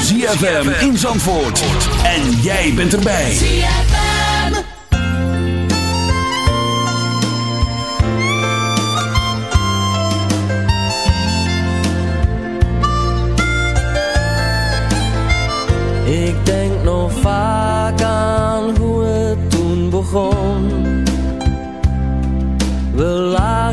ZFM in Zandvoort. En jij bent erbij. ZFM. Ik denk nog vaak aan hoe het toen begon.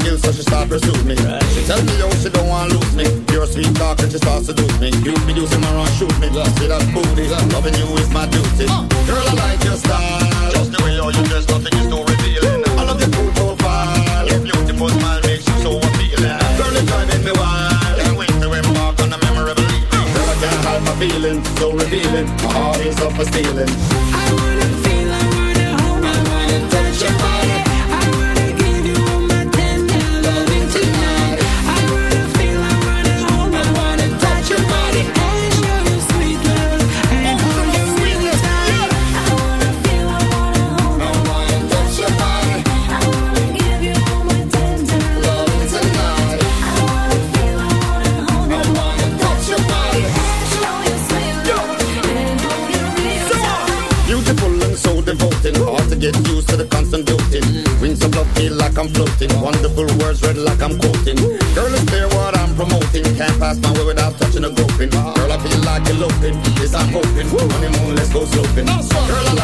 Skills so she start pursue me. She tell me yo she don't want to lose me. Pure sweet talk and she starts to seduce me. You be using my run shoot me. See that booty. Loving you is my duty. Girl I like your style. Just the way you you dress, nothing is too revealing. I love your cool profile. Your beautiful smile makes you so appealing. Girl it's driving me wild. Can't wait to embark on a memorable evening. Girl I can't hide my feelings, so revealing. My heart is up for stealing. Eloping. Yes, I'm hoping. Honeymoon, let's go sloping. Girl, I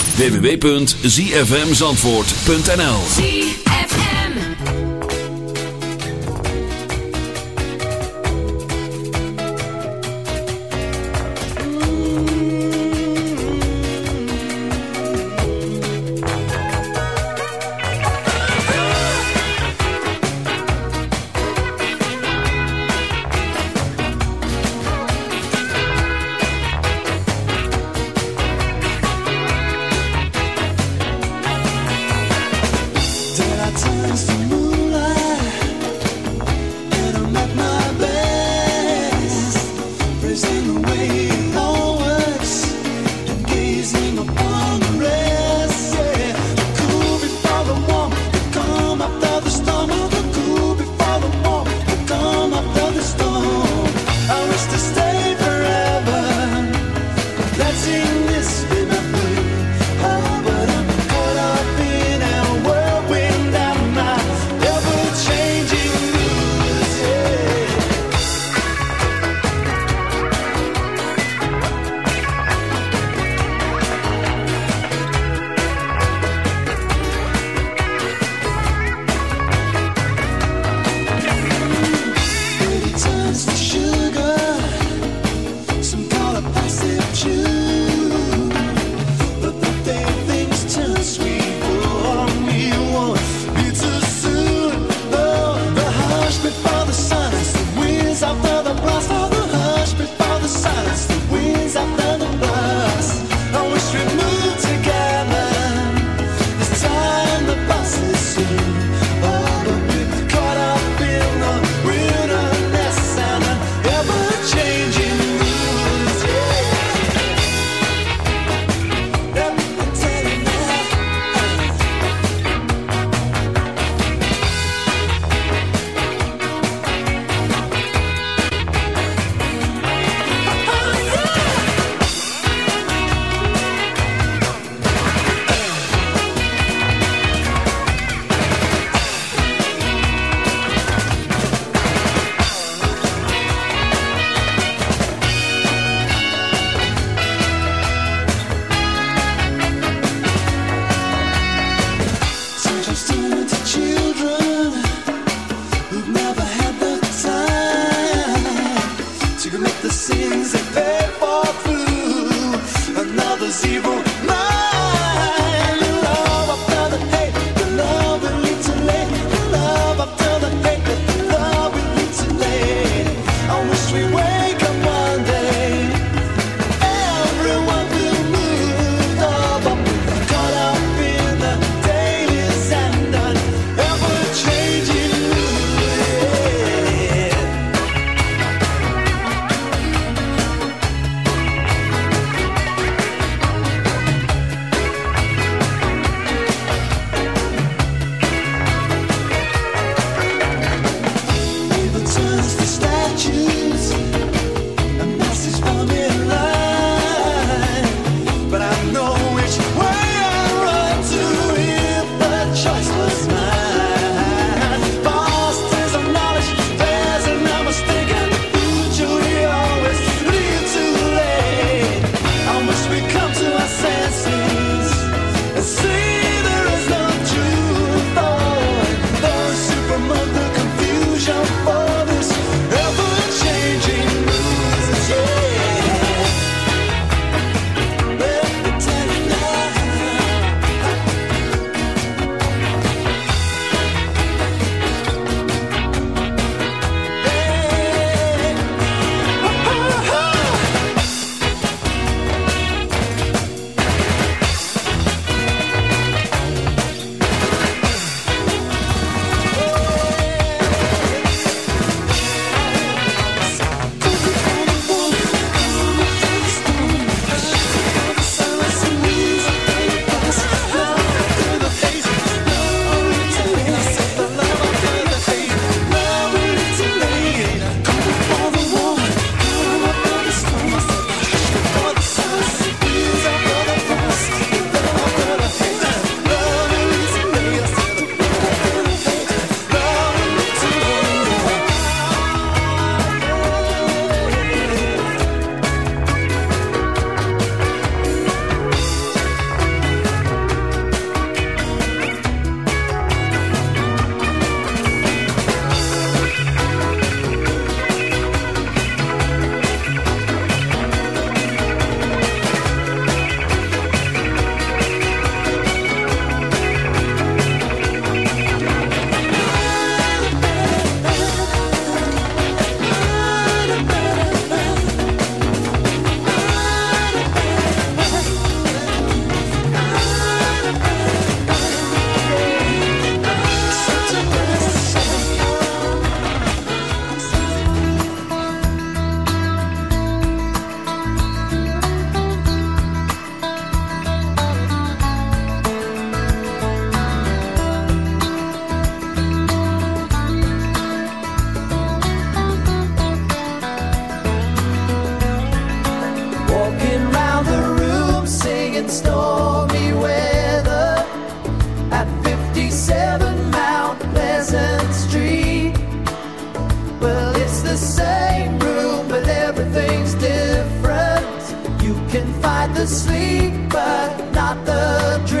www.zfmzandvoort.nl to sleep, but not the dream.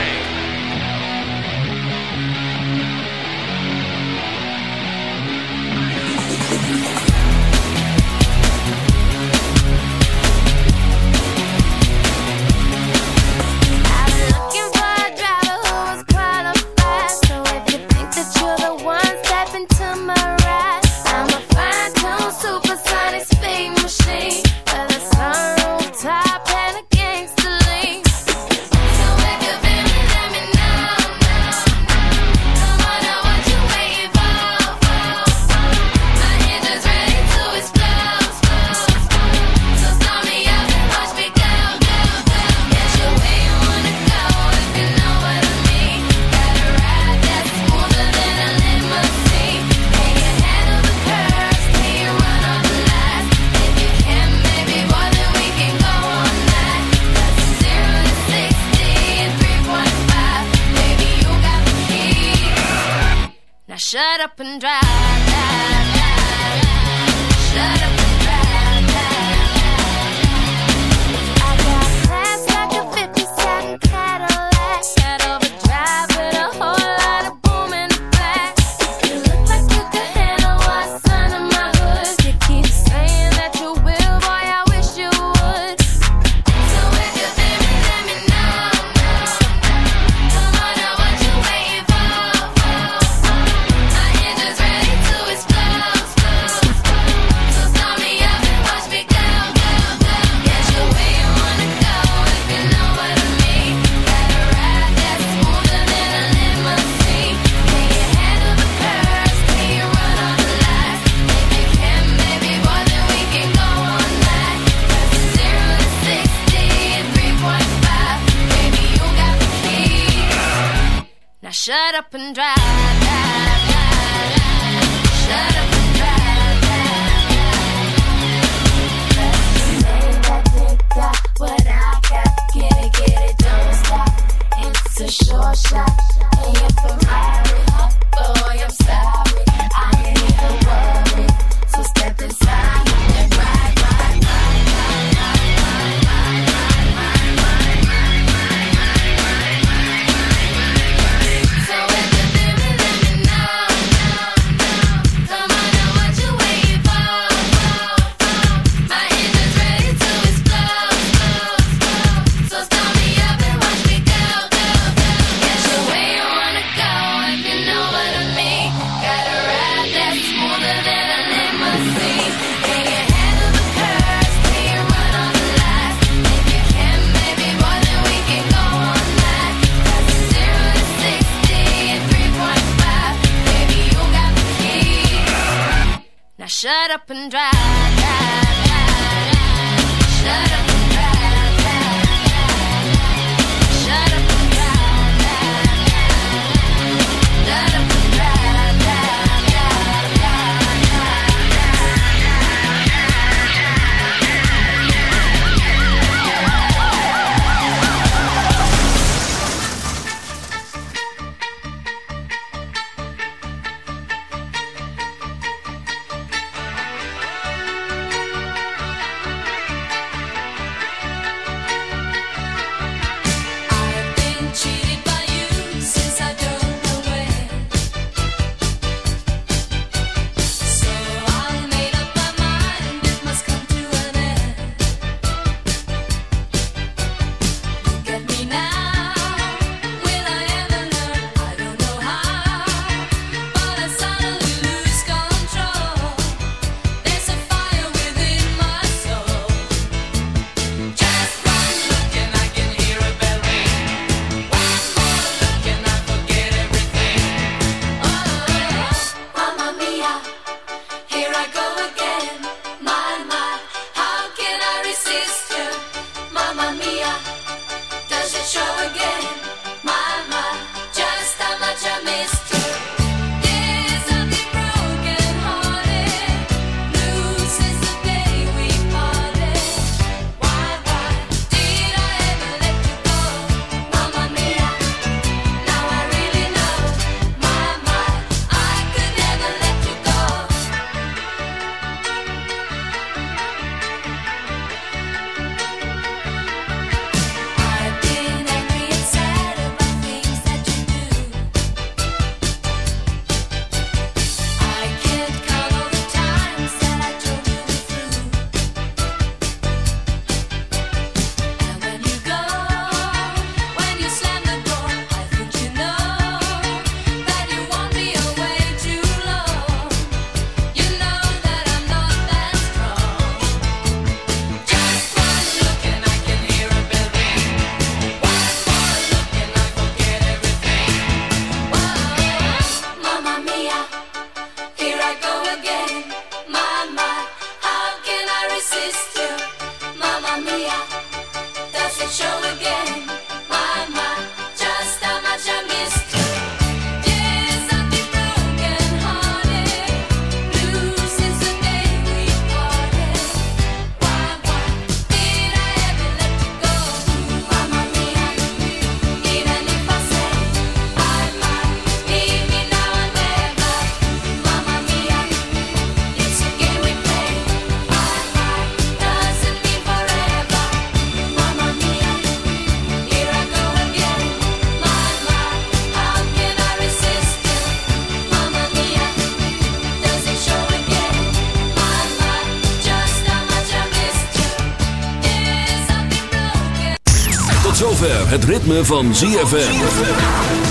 Het ritme van ZFM.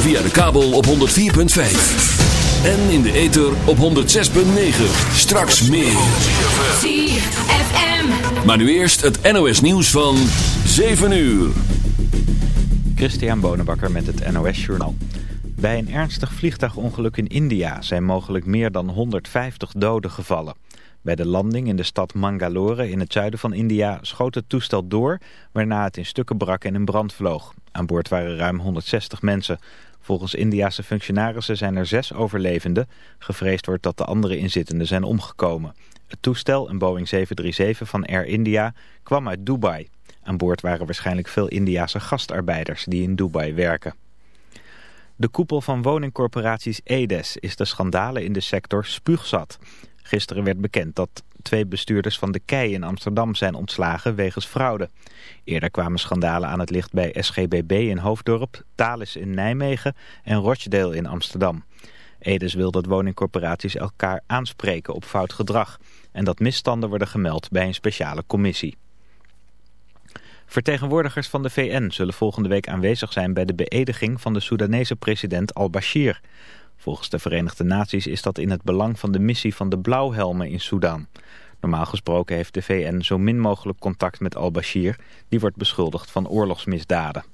Via de kabel op 104.5. En in de ether op 106.9. Straks meer. ZFM. Maar nu eerst het NOS nieuws van 7 uur. Christian Bonenbakker met het NOS Journaal. Bij een ernstig vliegtuigongeluk in India zijn mogelijk meer dan 150 doden gevallen. Bij de landing in de stad Mangalore in het zuiden van India schoot het toestel door... waarna het in stukken brak en in brand vloog. Aan boord waren ruim 160 mensen. Volgens Indiase functionarissen zijn er zes overlevenden. Gevreesd wordt dat de andere inzittenden zijn omgekomen. Het toestel, een Boeing 737 van Air India, kwam uit Dubai. Aan boord waren waarschijnlijk veel Indiase gastarbeiders die in Dubai werken. De koepel van woningcorporaties Edes is de schandalen in de sector spuugzat. Gisteren werd bekend dat twee bestuurders van de Kei in Amsterdam zijn ontslagen wegens fraude. Eerder kwamen schandalen aan het licht bij SGBB in Hoofddorp, Thales in Nijmegen en Rochdale in Amsterdam. Edes wil dat woningcorporaties elkaar aanspreken op fout gedrag en dat misstanden worden gemeld bij een speciale commissie. Vertegenwoordigers van de VN zullen volgende week aanwezig zijn bij de beëdiging van de Soedanese president al-Bashir. Volgens de Verenigde Naties is dat in het belang van de missie van de blauwhelmen in Soedan. Normaal gesproken heeft de VN zo min mogelijk contact met al-Bashir, die wordt beschuldigd van oorlogsmisdaden.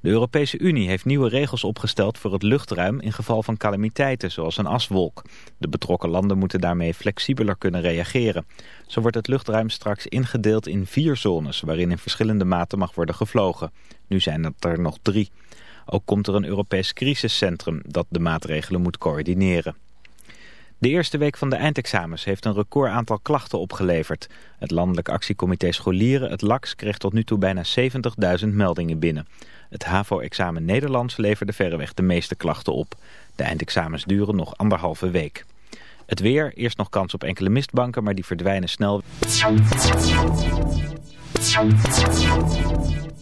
De Europese Unie heeft nieuwe regels opgesteld voor het luchtruim in geval van calamiteiten zoals een aswolk. De betrokken landen moeten daarmee flexibeler kunnen reageren. Zo wordt het luchtruim straks ingedeeld in vier zones waarin in verschillende maten mag worden gevlogen. Nu zijn het er nog drie. Ook komt er een Europees crisiscentrum dat de maatregelen moet coördineren. De eerste week van de eindexamens heeft een record aantal klachten opgeleverd. Het Landelijk Actiecomité Scholieren, het LAX, kreeg tot nu toe bijna 70.000 meldingen binnen. Het HAVO-examen Nederlands leverde verreweg de meeste klachten op. De eindexamens duren nog anderhalve week. Het weer, eerst nog kans op enkele mistbanken, maar die verdwijnen snel.